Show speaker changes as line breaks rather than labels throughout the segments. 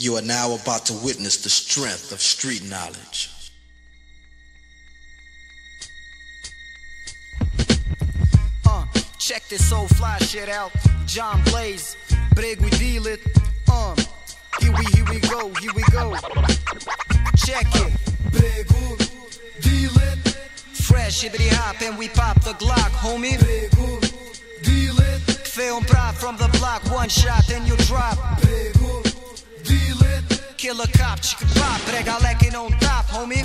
You are now about to witness the strength of street knowledge. Uh, check this old fly shit out. John Blaze, Breg we deal it. Um, here we, here we go, here we go. Check it. Bregu, deal it. Fresh, hibbity hop, and we pop the Glock, homie. Bregu, deal it. Film prop from the block, one shot, and you drop. Bregu. killer cop. She pop, but I got like it homie.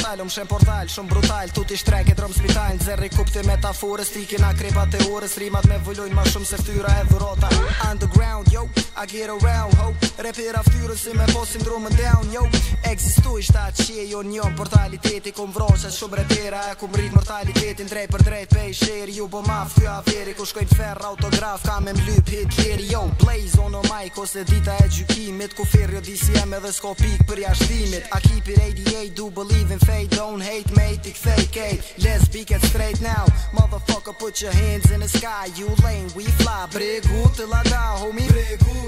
portal, um shem portal, shumë brutal Tu ti shtrek e drom spital, zerri kup metafore, metaforës na kripa te orës, rimat me vullojnë ma shumë se ftyra e dhurota Underground, yo, I get around, ho Repir a ftyrën si me posim drumën down, yo Existu i shtat që e jo njën portaliteti Kum vroqet shumë repira ku kum rrit mortalitetin Drejt për drejt pej sheri, ju bo maf, kjo averi Ku shkojnë ferra, autograf, kam me mlyp, hit, kjeri, yo Blaze on a Nike ose dita e gjykimit ku ferri o disi edhe s'ko pik për jashtimit I keep it ADA do believe in fate don't hate me t'i kthej kej let's be get straight now motherfucker put your hands in the sky you lame we fly bregu të lada homie bregu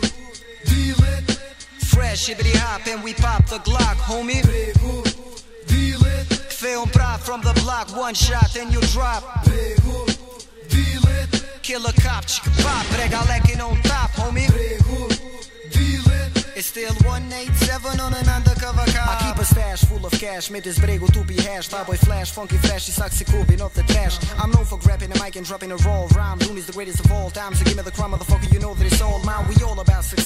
deal it fresh i dri hap and we pop the glock homie bregu deal it kthej on pra from the block one shot and you drop bregu deal it kill a cop qik pop brega lekin on top homie bregu 187 on an undercover car. I keep a stash full of cash, Made this brego to be hashed. I boy flash, funky flash. sucks he cool, be off the trash. I'm known for grabbing the mic and dropping a raw rhyme. Doom is the greatest of all time, so give me the crime, motherfucker, you know that it's all mine. We all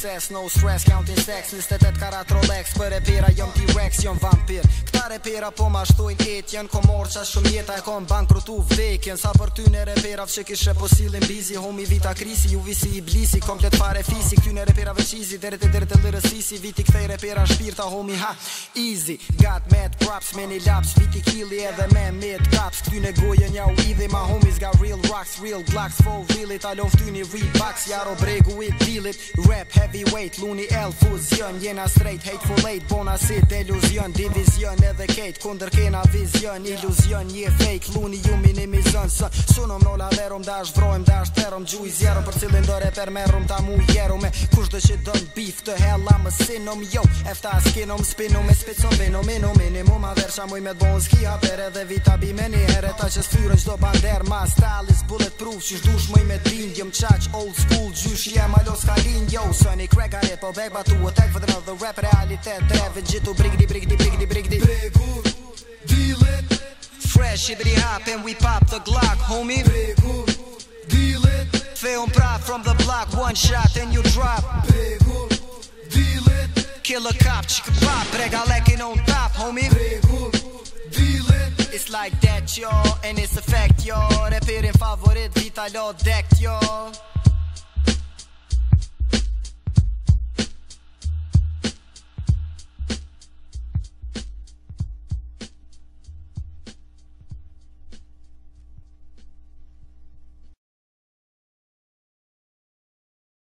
success No stress, counting sex Liste të kara trolex Për e pira jëm T-Rex, vampir Këta repera po ma shtojnë etjen Ko qa shumë jeta e kon bankrutu vdekjen Sa për ty në repera vë që kishe posilin bizi Homi vita krisi, ju visi i blisi Komplet pare fisi, këty në repera vë qizi Dere e dere e lërësisi Viti këthej repera shpirta, homi ha Easy, got mad props, many laps Viti kili edhe me mid caps Këty në gojen u idhe Ma homies got real rocks, real blocks For real it, fty një rebox Jaro bregu it, rap heavy heavyweight Luni elfuzion, fuzion Jena straight, hateful hate Bona sit, illusion Division edhe kate Kunder kena vizion Illusion, je fake Luni ju minimizon Sunum nola verum Da shvrojm, da shterum Gjuj zjerum Për cilin dore per merum Ta mu jerum të që dojnë bif të hella më sinom jo Efta a skinom, spinom, e spicom, venom, e minimum A dherë qa muj me t'bohën s'ki hapere dhe vita bime një herë Ta që s'fyrën qdo bander, ma stalis, bullet proof Që shdush muj me t'ring jëm qaq, old school, gjush, jem alo s'ka Yo, Sonny krek a rrit, po beg batu, o tek vëdhën dhe rap, realitet, drev Në gjithu brigdi, brigdi, brigdi, brigdi Bregur, dilet, fresh, i dri hap, and we pop the glock, homie Bregur, dilet, Film prop from the block, one shot, then you drop. Pego, deal it. Killer cop, chica pop, brega lacking on top, homie. Pego, deal It's like that, y'all, and it's a fact, y'all. Repeating favorite, vital, decked, y'all.